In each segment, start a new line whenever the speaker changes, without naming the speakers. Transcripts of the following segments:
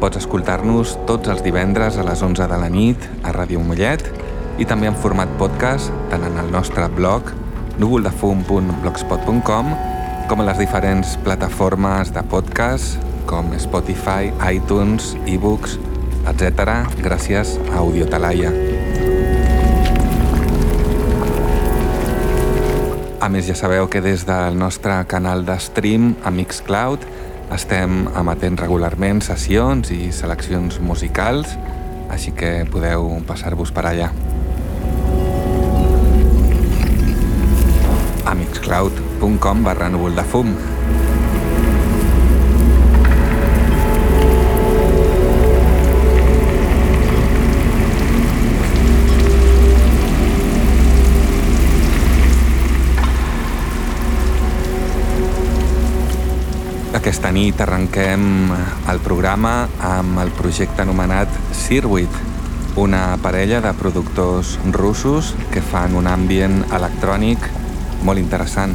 Pots escoltar-nos tots els divendres a les 11 de la nit a Ràdio Mollet i també en format podcast tant en el nostre blog núvoldefum.blogspot.com com a les diferents plataformes de podcast com Spotify, iTunes, ebooks, etc. gràcies a Audiotalaia. A més, ja sabeu que des del nostre canal de stream a Mixcloud estem emetent regularment sessions i seleccions musicals, així que podeu passar-vos per allà. a mixcloud.com barra núvol de fum. Aquesta nit arrenquem el programa amb el projecte anomenat Circuit, una parella de productors russos que fan un ambient electrònic molt interessant.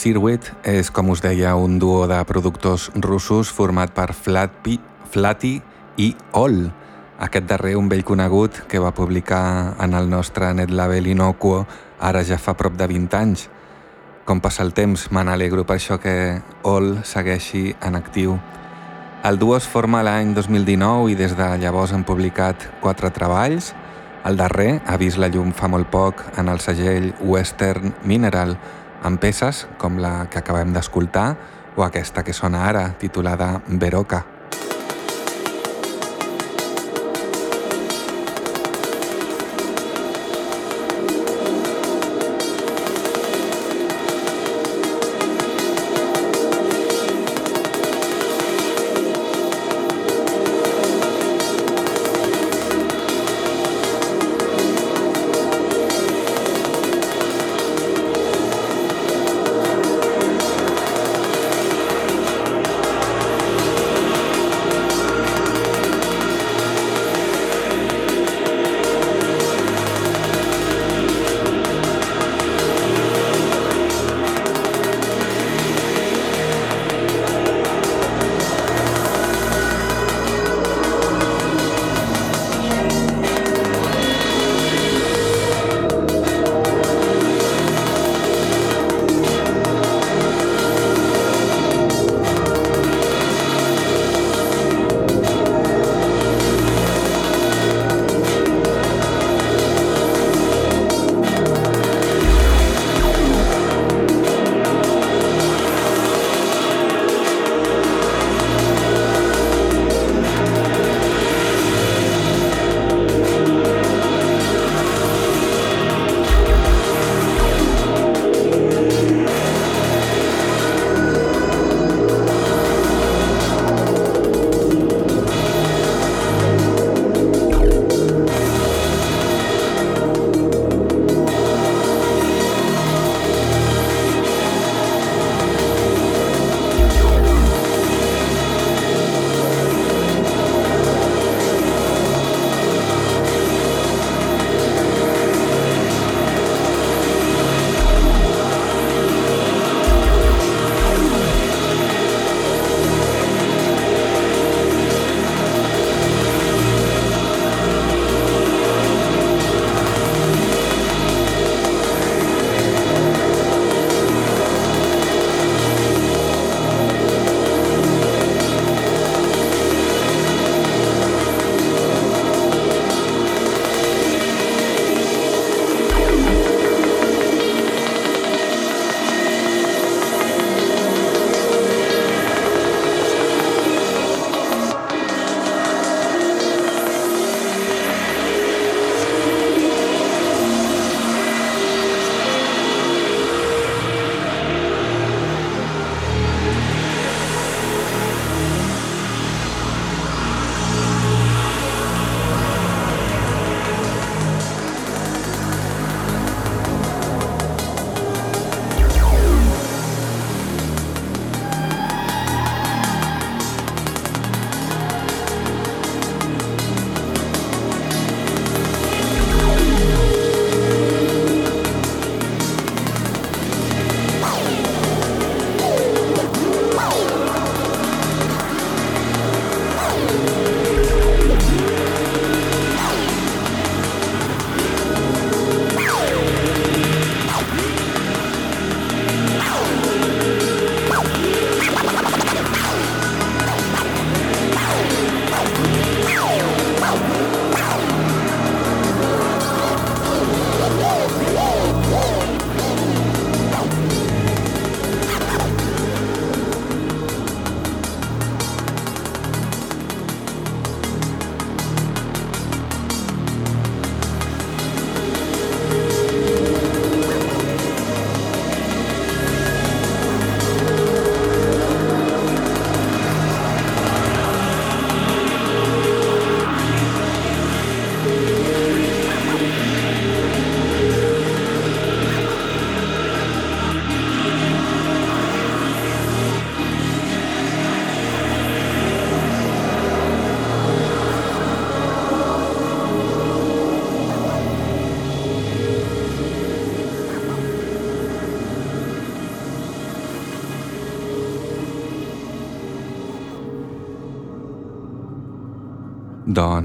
Sirwit és, com us deia, un duo de productors russos format per Flatpi, Flatty i All. Aquest darrer, un vell conegut que va publicar en el nostre net label Inocuo ara ja fa prop de 20 anys. Com passa el temps, me n'alegro per això que All segueixi en actiu. El duo es forma l'any 2019 i des de llavors han publicat quatre treballs. El darrer ha vist la llum fa molt poc en el segell Western Mineral, amb peces com la que acabem d'escoltar o aquesta que sona ara, titulada Veroca.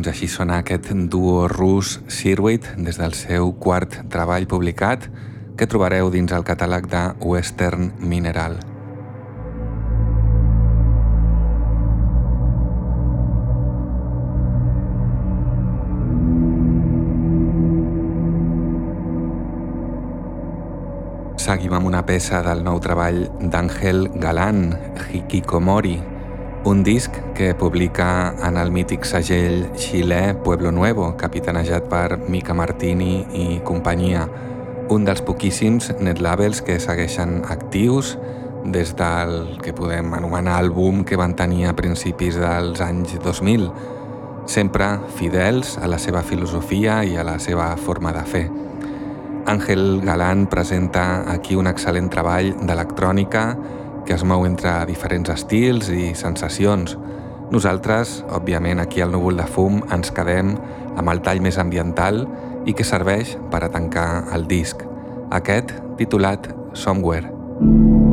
Doncs així sona aquest duo rus Sirwit des del seu quart treball publicat que trobareu dins el catàleg de Western Mineral. Seguim amb una peça del nou treball d'Àngel Galán, Hikikomori, un disc que publica en el mític segell xilè Pueblo Nuevo, capitanejat per Mica Martini i companyia, un dels poquíssims netlabels que segueixen actius des del que podem anomenar el boom que van tenir a principis dels anys 2000, sempre fidels a la seva filosofia i a la seva forma de fer. Àngel Galán presenta aquí un excel·lent treball d'electrònica que es mou entre diferents estils i sensacions. Nosaltres, òbviament, aquí al núvol de fum ens quedem amb el tall més ambiental i que serveix per a tancar el disc. Aquest, titulat Somewhere.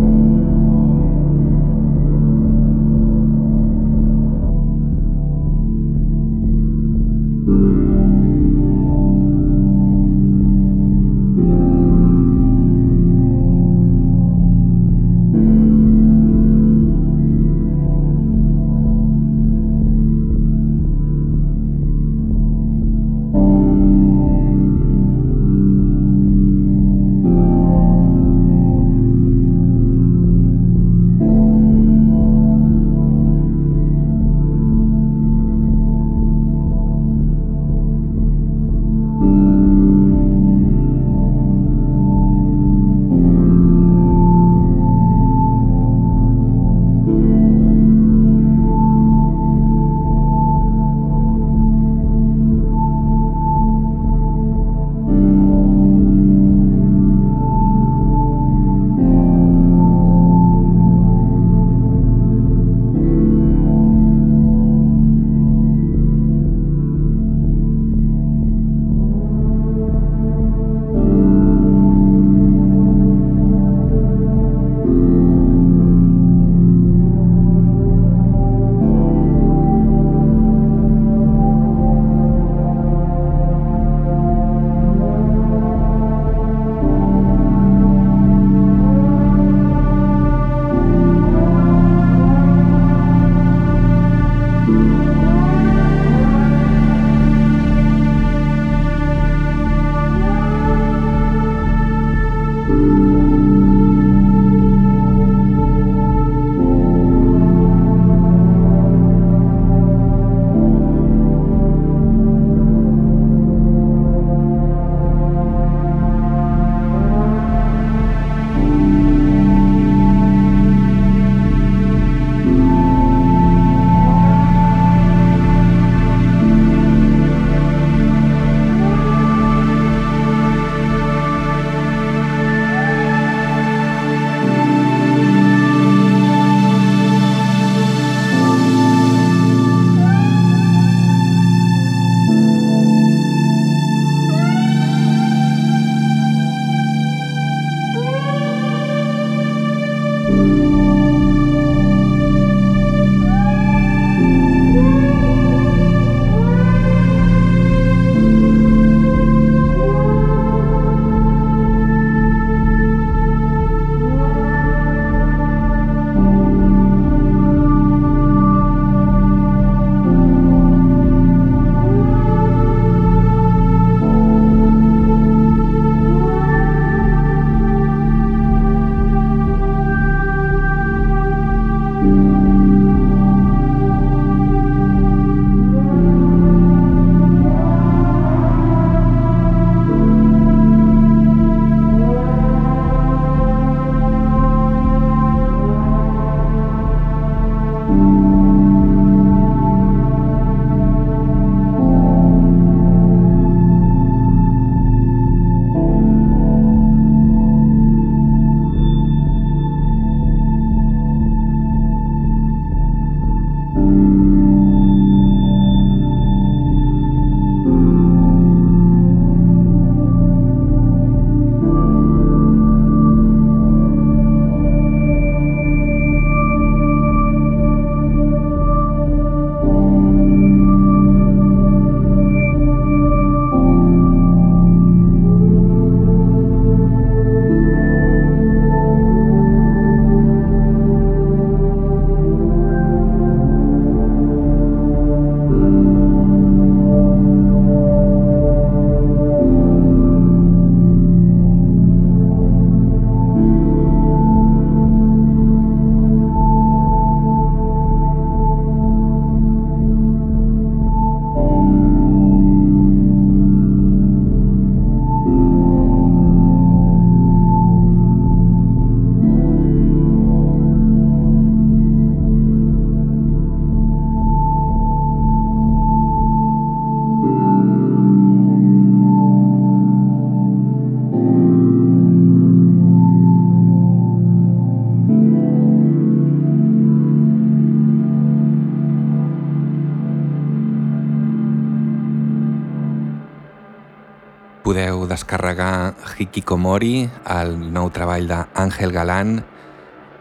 Descarregar Hikikomori, el nou treball d'Àngel Galán,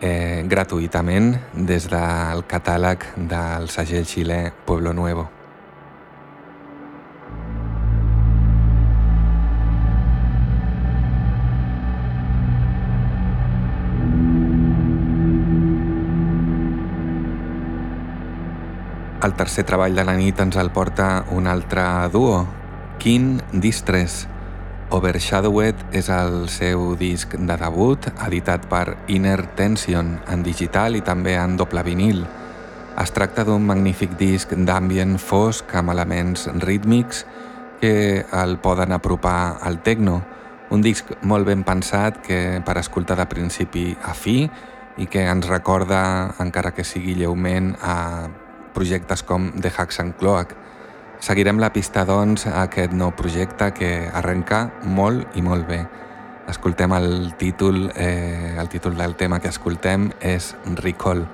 eh, gratuïtament des del catàleg del segell xilè Pueblo Nuevo. El tercer treball de la nit ens el porta un altre duo, Kin Distress. Overshadowed és el seu disc de debut, editat per Inner Tension en digital i també en doble vinil. Es tracta d'un magnífic disc d'ambient fosc amb elements rítmics que el poden apropar al techno. Un disc molt ben pensat que per escoltar de principi a fi i que ens recorda, encara que sigui lleument, a projectes com The Hacks and Cloak. Seguirem la pista, doncs, a aquest nou projecte que arrenca molt i molt bé. Escoltem el títol, eh, el títol del tema que escoltem és Recall.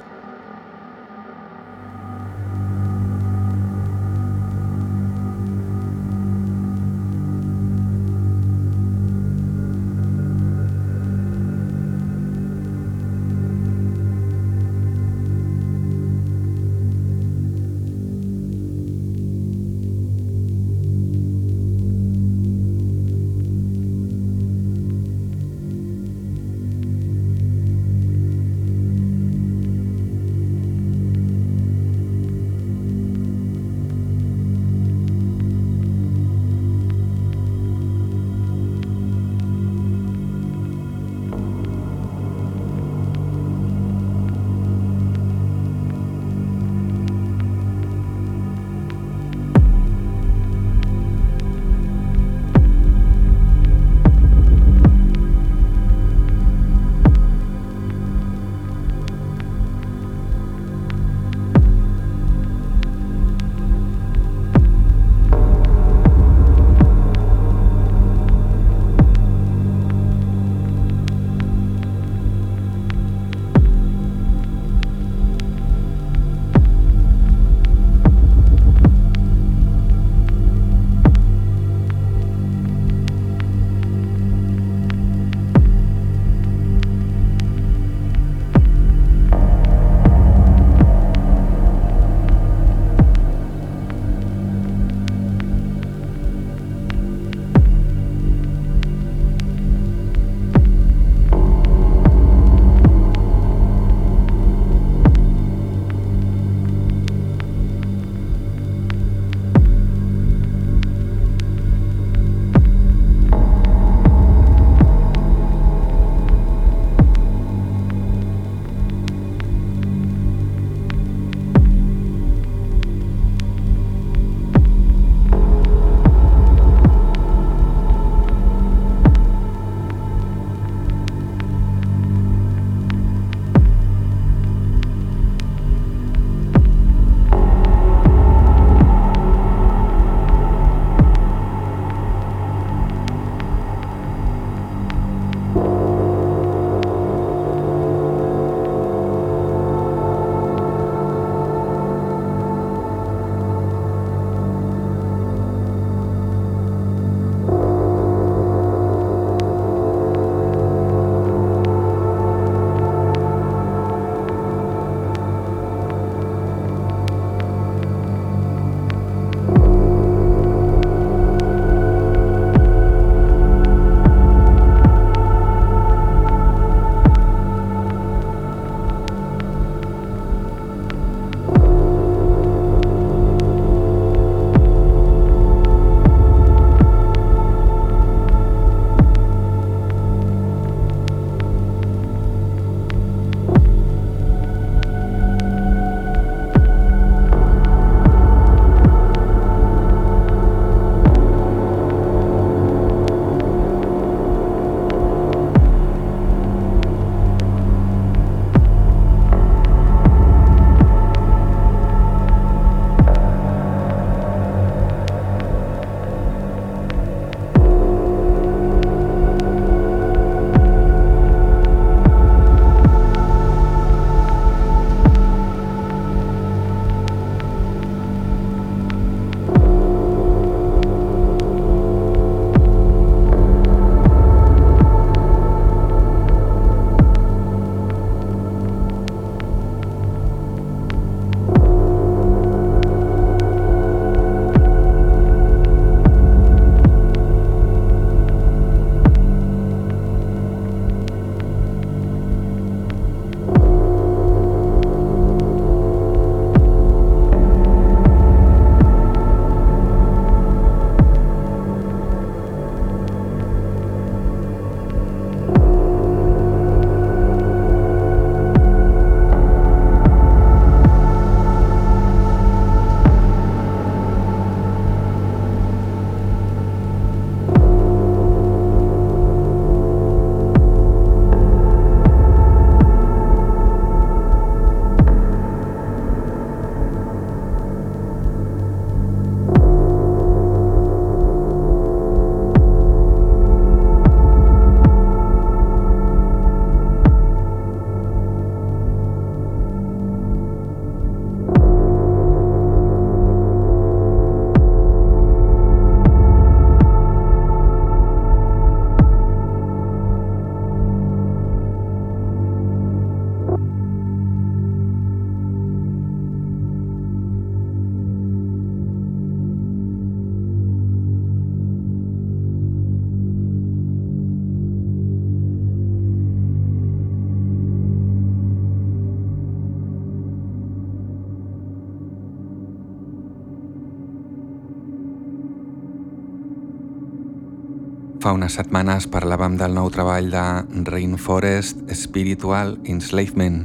Fa unes setmanes parlàvem del nou treball de Rainforest Spiritual Enslavement,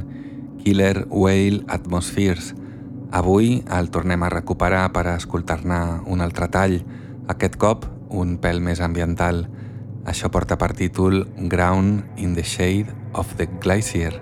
Killer Whale Atmospheres. Avui el tornem a recuperar per escoltar-ne un altre tall, aquest cop un pèl més ambiental. Això porta per títol Ground in the Shade of the Glacier.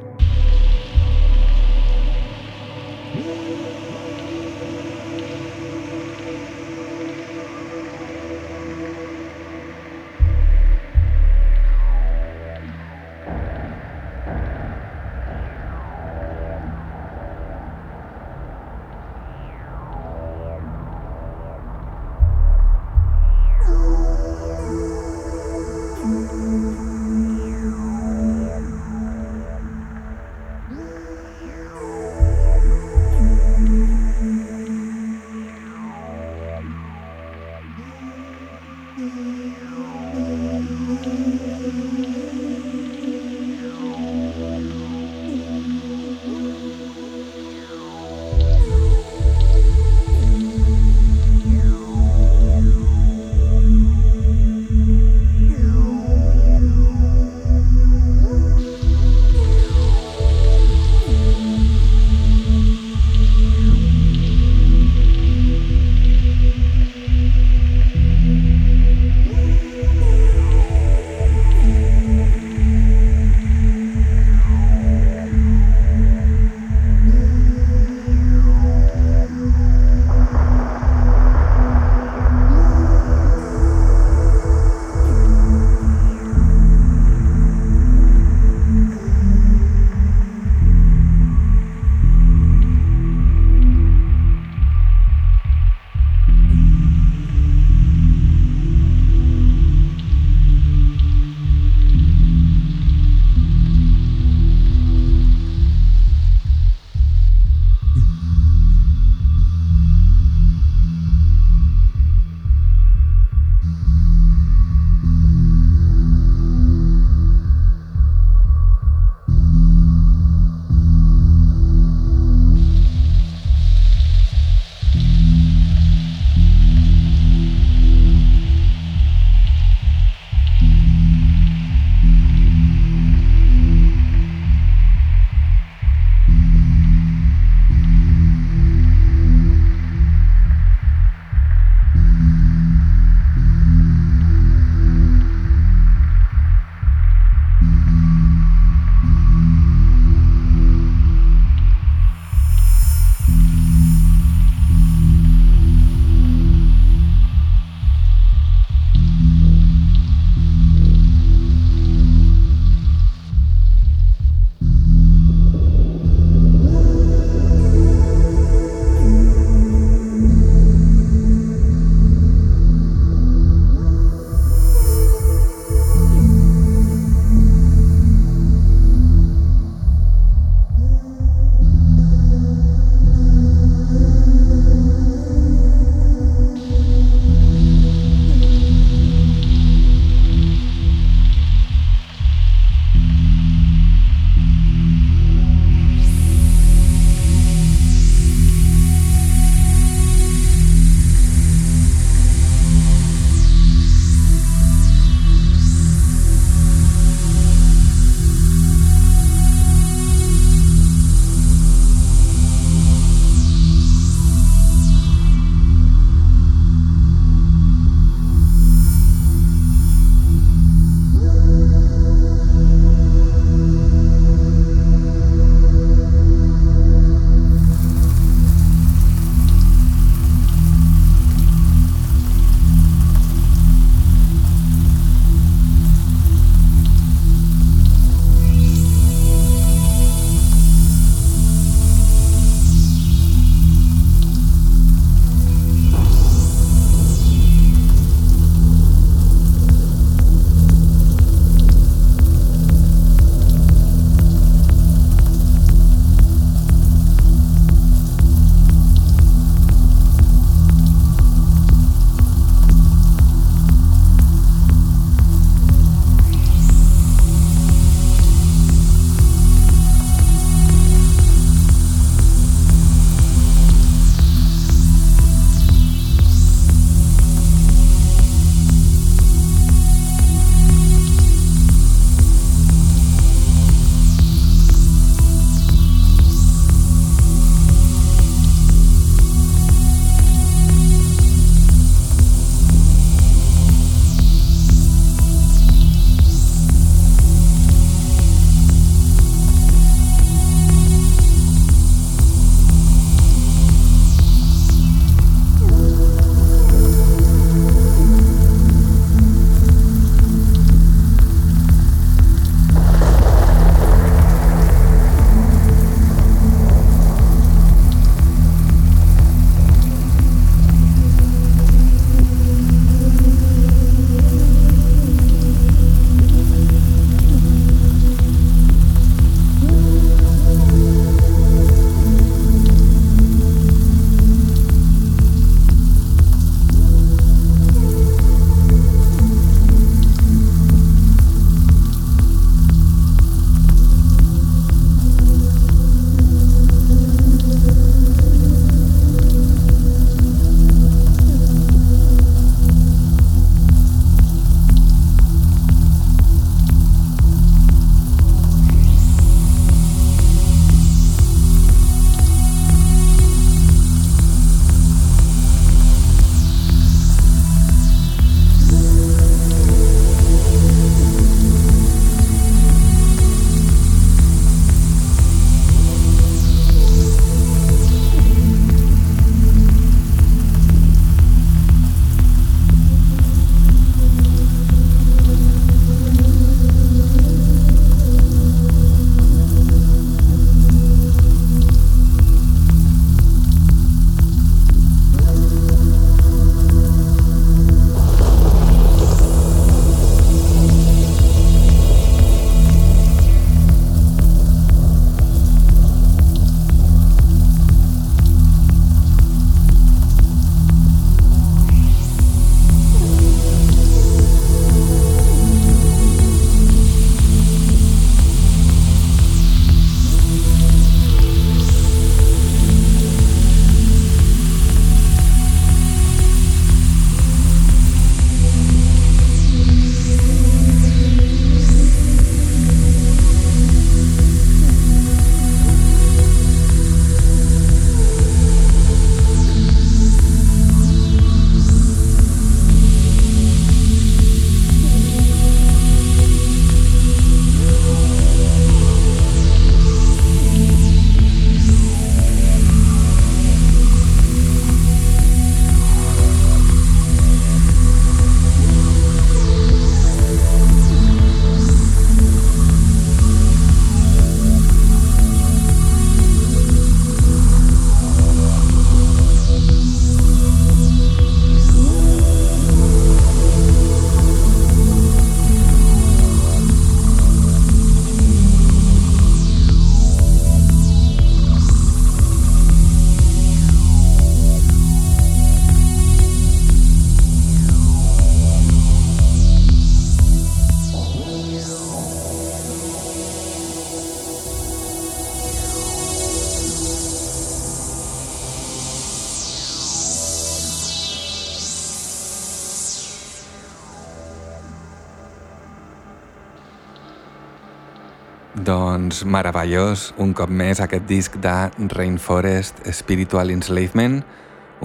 Doncs meravellós, un cop més, aquest disc de Rainforest Spiritual Enslavement,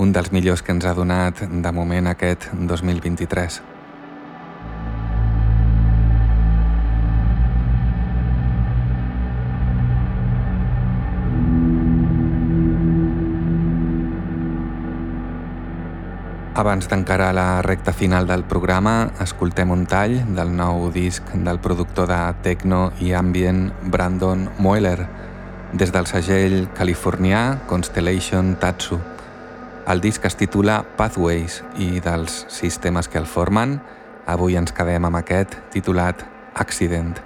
un dels millors que ens ha donat de moment aquest 2023. Abans d'encarar la recta final del programa, escoltem un tall del nou disc del productor de techno i ambient Brandon Moeller, des del segell californià Constellation Tatsu. El disc es titula Pathways i dels sistemes que el formen, avui ens quedem amb aquest titulat Accident.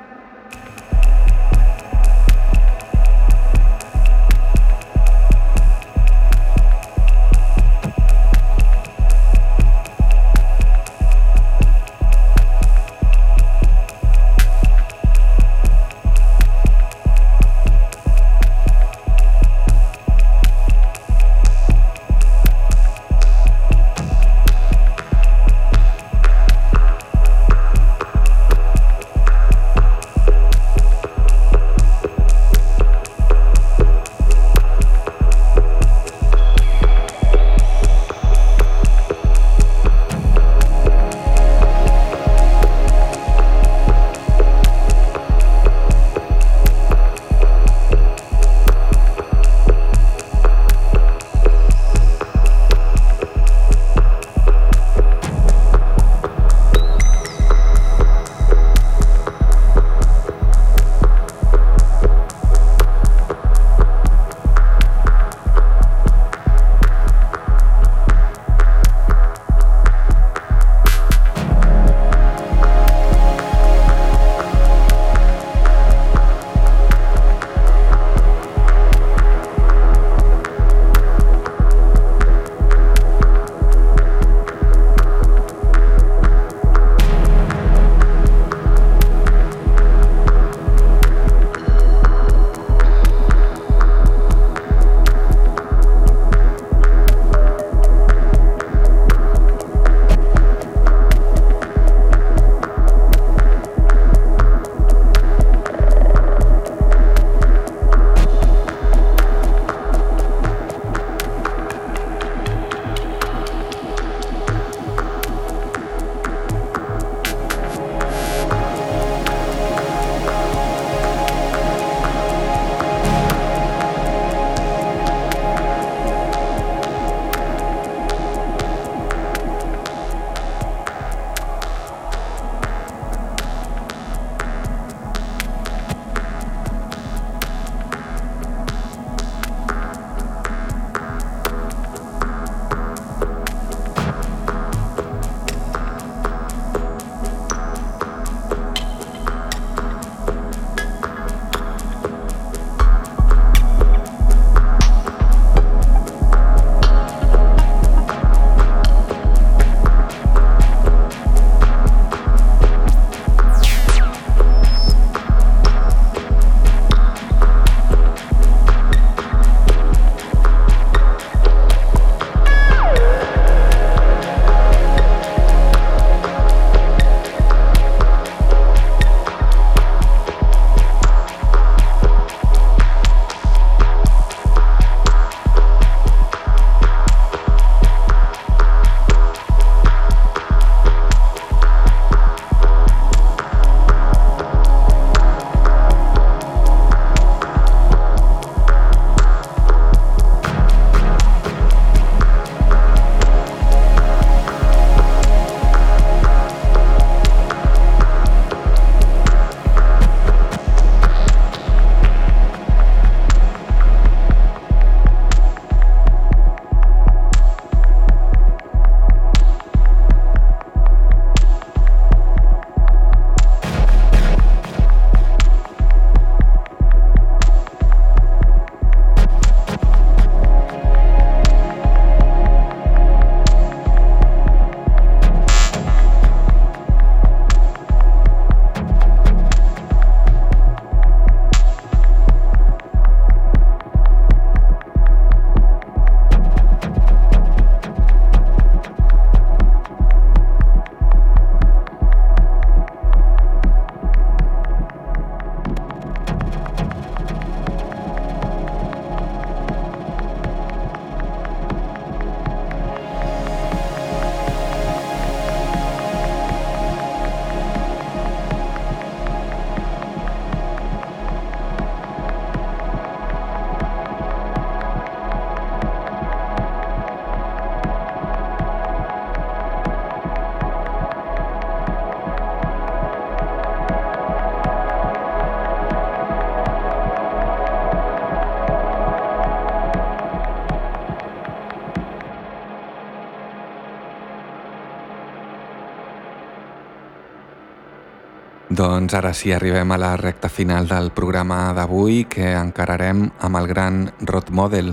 Doncs ara sí arribem a la recta final del programa d'avui que encararem amb el gran Rod Model,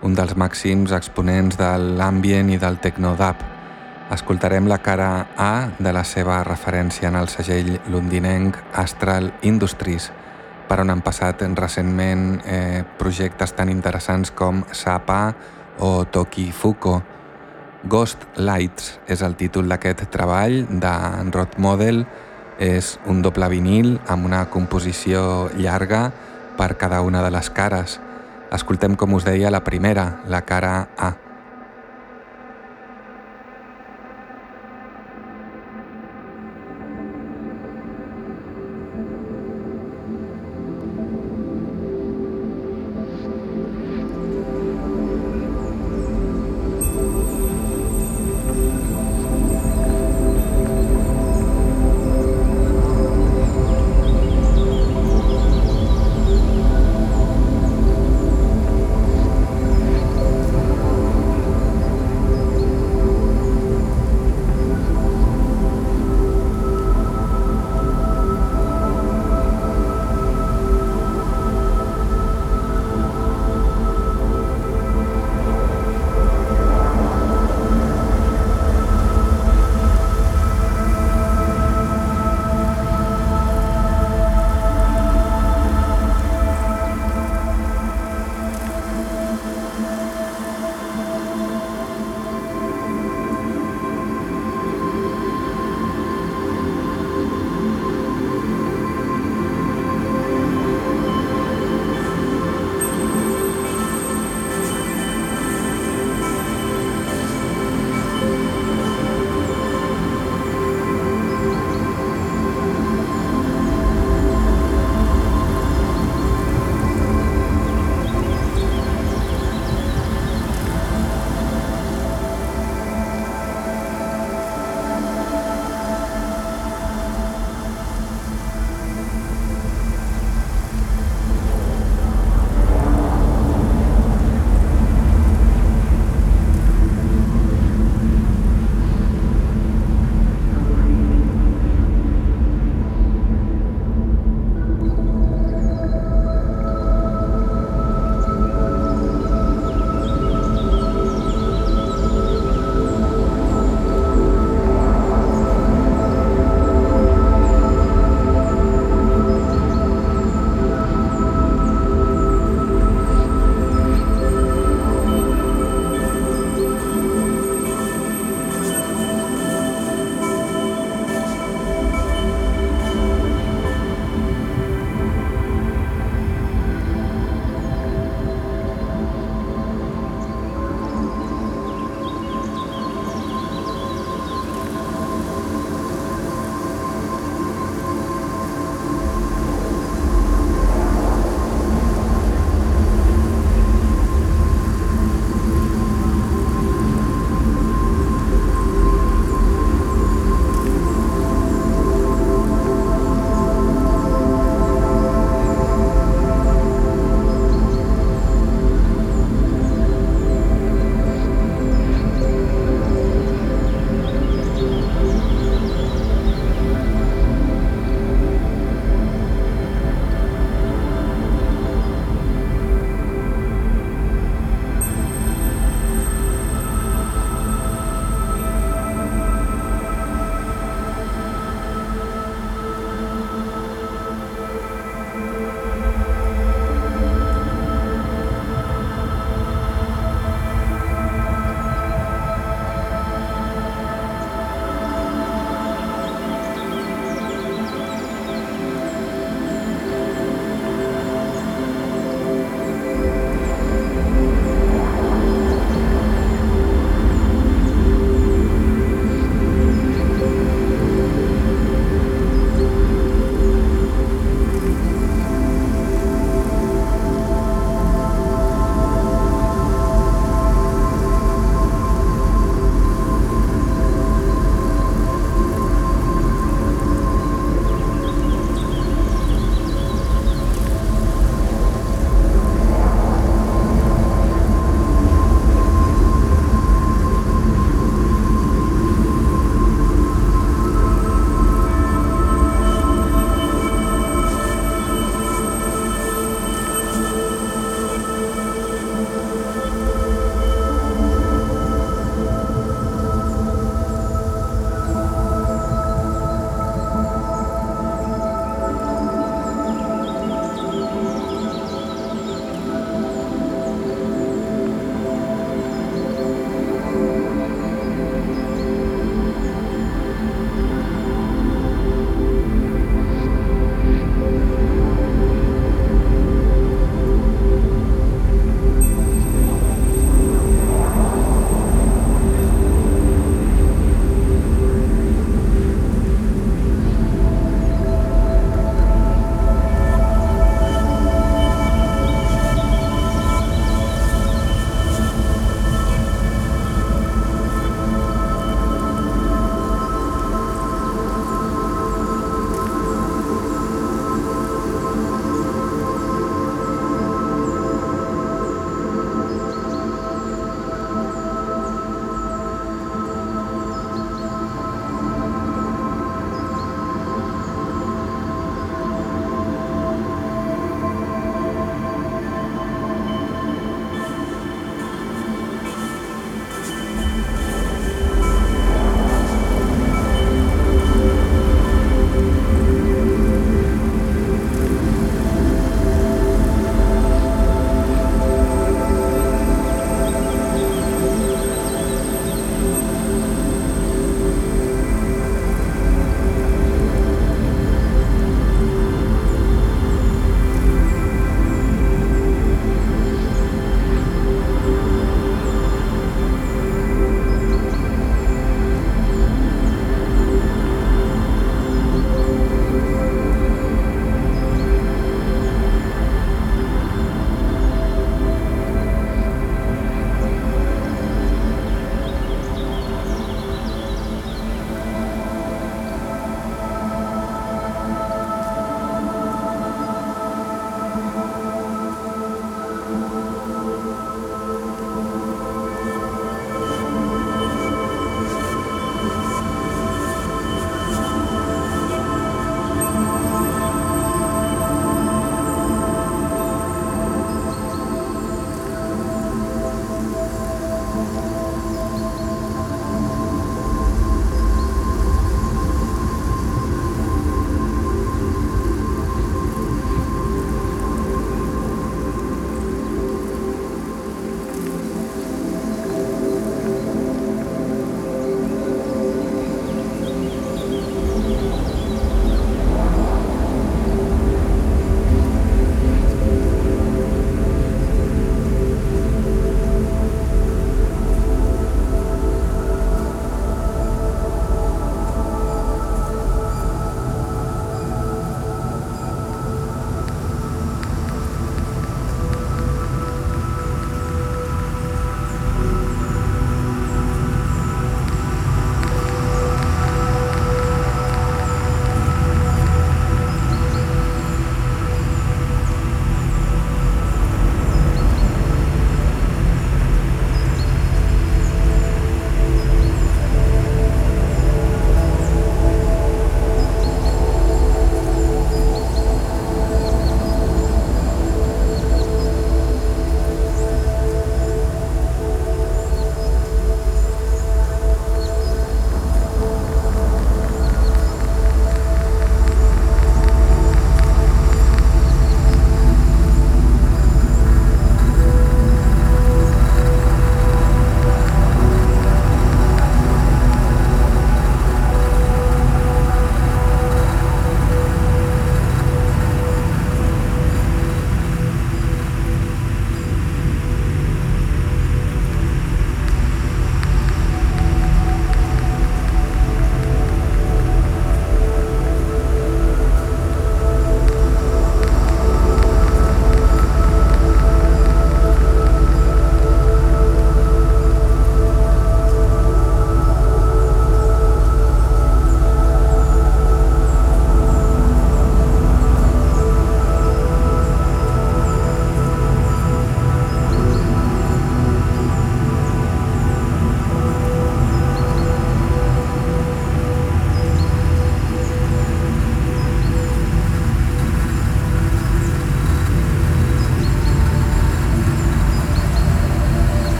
un dels màxims exponents de l'ambient i del technodub. Escoltarem la cara A de la seva referència en el segell londinenc Astral Industries, per on han passat recentment eh, projectes tan interessants com Sapa o Toki Fuko. Ghost Lights és el títol d'aquest treball de Rod Model, és un doble vinil amb una composició llarga per cada una de les cares. Escoltem, com us deia, la primera, la cara A.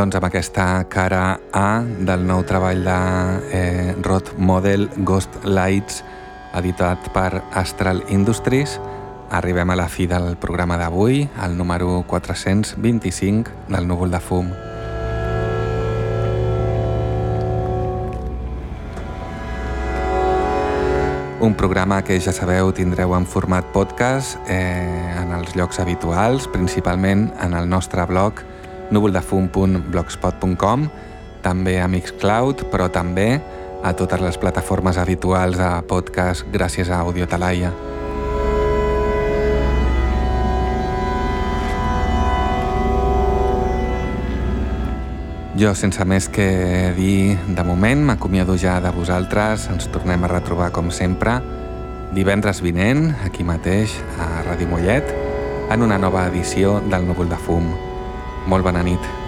Doncs amb aquesta cara A del nou treball de eh, Rod Model Ghost Lights editat per Astral Industries arribem a la fi del programa d'avui, el número 425 del núvol de fum. Un programa que ja sabeu tindreu en format podcast eh, en els llocs habituals, principalment en el nostre blog núvoldefum.blogspot.com, també a Mixcloud, però també a totes les plataformes habituals de podcast gràcies a Audio Talaia. Jo, sense més que dir de moment, m'acomiado ja de vosaltres. Ens tornem a retrobar, com sempre, divendres vinent, aquí mateix, a Ràdio Mollet, en una nova edició del Núvol de Fum. Molt bona nit.